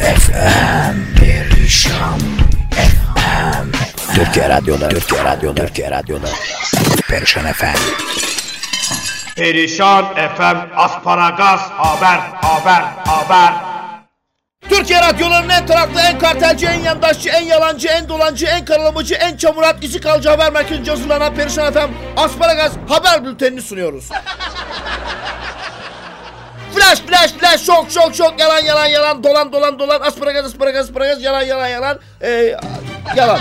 FM Perişan FM Türkiye Radyoları Türkiye Radyoları Türkiye Radyoları Perişan FM Perişan FM Asparagas Haber Haber Haber. Türkiye radyolarının en taraflı, en kartelci, en yandaşçı, en yalancı, en dolancı, en karalamacı, en çamurat, izi kalıcı haber merkezinde hazırlanan Perişan FM Asparagas haber bültenini sunuyoruz. Flash flash flash şok şok şok yalan yalan yalan dolan dolan dolan asparagas asparagas asparagas yalan yalan yalan ee, yalan.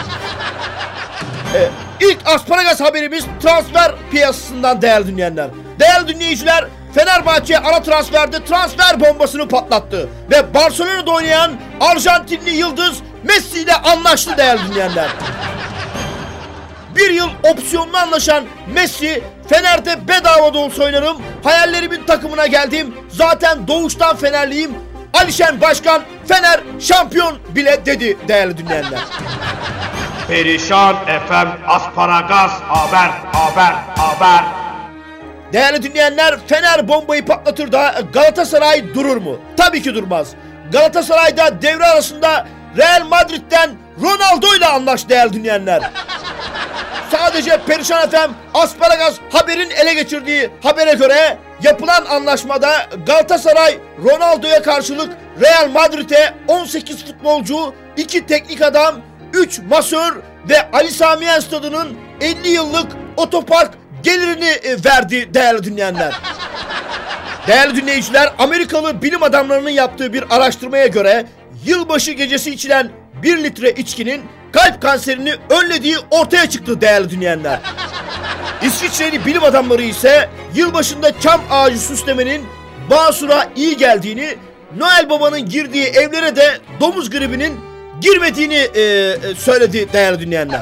Ee, ilk asparagas haberimiz transfer piyasasından değerli dinleyenler. Değerli dinleyiciler Fenerbahçe ara transferde transfer bombasını patlattı. Ve Barcelona'da oynayan Arjantinli yıldız Messi ile anlaştı değerli dinleyenler. Bir yıl opsiyonlu anlaşan Messi Fener'de bedava da olsa oynarım. Hayallerimin takımına geldim. Zaten doğuştan Fenerliyim. Alişen Başkan Fener şampiyon bile dedi değerli dinleyenler. Perişan FM Asparagas Haber Haber Haber Değerli dinleyenler Fener bombayı patlatır da Galatasaray durur mu? Tabii ki durmaz. Galatasaray'da devre arasında Real Madrid'den Ronaldo ile anlaştı değerli dinleyenler. Sadece Perişan FM Asparagas haberin ele geçirdiği habere göre yapılan anlaşmada Galatasaray Ronaldo'ya karşılık Real Madrid'e 18 futbolcu, 2 teknik adam, 3 masör ve Ali Sami Yen Stadı'nın 50 yıllık otopark gelirini e, verdi değerli dinleyenler. Değerli dinleyiciler, Amerikalı bilim adamlarının yaptığı bir araştırmaya göre yılbaşı gecesi içilen 1 litre içkinin kalp kanserini önlediği ortaya çıktı değerli dinleyenler. İsviçreli bilim adamları ise yılbaşında çam ağacı süslemenin basura iyi geldiğini, Noel Baba'nın girdiği evlere de domuz gribinin girmediğini e, e, söyledi değerli dinleyenler.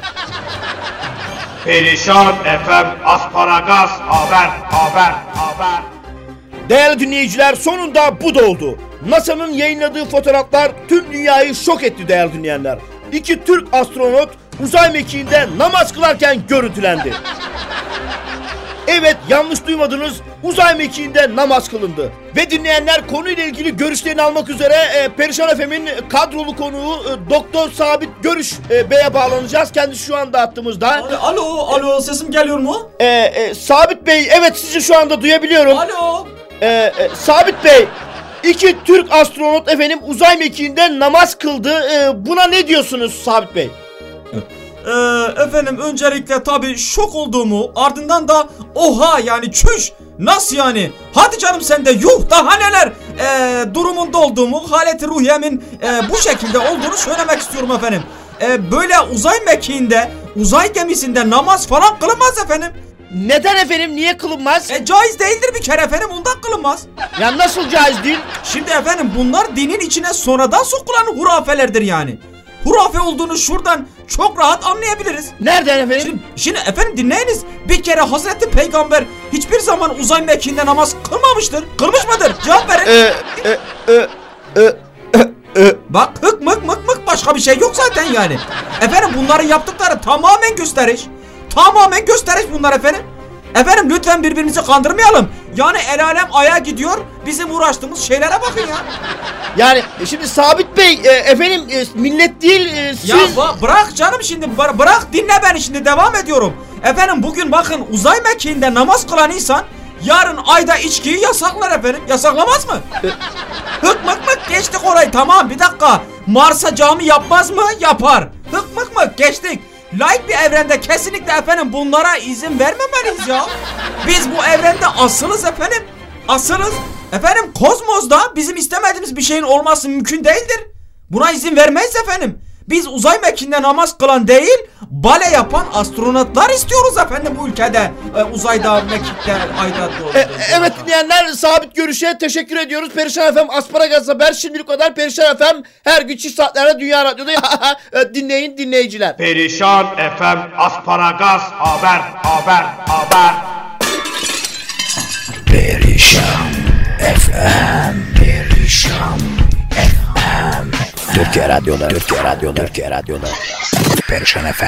Perişan FM Asparagas Haber Haber Haber Değerli dinleyiciler sonunda bu da oldu. NASA'nın yayınladığı fotoğraflar tüm dünyayı şok etti değerli dinleyenler. İki Türk astronot uzay mekiğinde namaz kılarken görüntülendi. Evet yanlış duymadınız uzay mekiğinde namaz kılındı. Ve dinleyenler konuyla ilgili görüşlerini almak üzere e, Perişan FM'in kadrolu konuğu e, Doktor Sabit Görüş e, Bey'e bağlanacağız. Kendisi şu anda attığımızda. Alo, alo sesim geliyor mu? E, e, Sabit Bey evet sizi şu anda duyabiliyorum. Alo. Ee, e, Sabit Bey, iki Türk astronot efendim uzay mekiğinde namaz kıldı. Ee, buna ne diyorsunuz Sabit Bey? Ee, efendim öncelikle tabi şok olduğumu ardından da oha yani çüş nasıl yani hadi canım sen de yuh daha neler ee, durumunda olduğumu haleti ruhiyemin ee, bu şekilde olduğunu söylemek istiyorum efendim. Ee, böyle uzay mekiğinde uzay gemisinde namaz falan kılınmaz efendim. Neden efendim niye kılınmaz? E, caiz değildir bir kere efendim ondan kılınmaz. Ya nasıl caiz değil? Şimdi efendim bunlar dinin içine sonradan sokulan hurafelerdir yani. Hurafe olduğunu şuradan çok rahat anlayabiliriz. Nereden efendim? Şimdi, şimdi efendim dinleyiniz. Bir kere Hazreti Peygamber hiçbir zaman uzay mekiğinde namaz kılmamıştır. Kılmış mıdır? Cevap verin. Ee, e, e, e, e, Bak hık mık mık mık başka bir şey yok zaten yani. Efendim bunların yaptıkları tamamen gösteriş. Tamamen gösteriş bunlar efendim. Efendim lütfen birbirimizi kandırmayalım. Yani el alem aya gidiyor. Bizim uğraştığımız şeylere bakın ya. yani e, şimdi Sabit Bey e, efendim e, millet değil e, siz... Ya bırak canım şimdi bıra- bırak dinle beni şimdi devam ediyorum. Efendim bugün bakın uzay mekiğinde namaz kılan insan yarın ayda içkiyi yasaklar efendim. Yasaklamaz mı? Hık mık mık geçtik orayı tamam bir dakika. Mars'a cami yapmaz mı? Yapar. Hık mık mık geçtik. Laik bir evrende kesinlikle efendim bunlara izin vermemeliyiz ya. Biz bu evrende asılız efendim. Asılız. Efendim kozmosda bizim istemediğimiz bir şeyin olması mümkün değildir. Buna izin vermeyiz efendim. Biz uzay mekiğinde namaz kılan değil, bale yapan astronotlar istiyoruz efendim bu ülkede. Ee, uzayda, mekikte, ayda. E, evet dinleyenler sabit görüşe teşekkür ediyoruz. Perişan FM Asparagas Haber şimdilik kadar Perişan FM her gün çift saatlerde Dünya Radyo'da E, dinleyin dinleyiciler. Perişan FM Asparagas Haber Haber Haber Perişan FM FM Türkiye Radyoları Türkiye Radyoları Türkiye Radyoları Perişan FM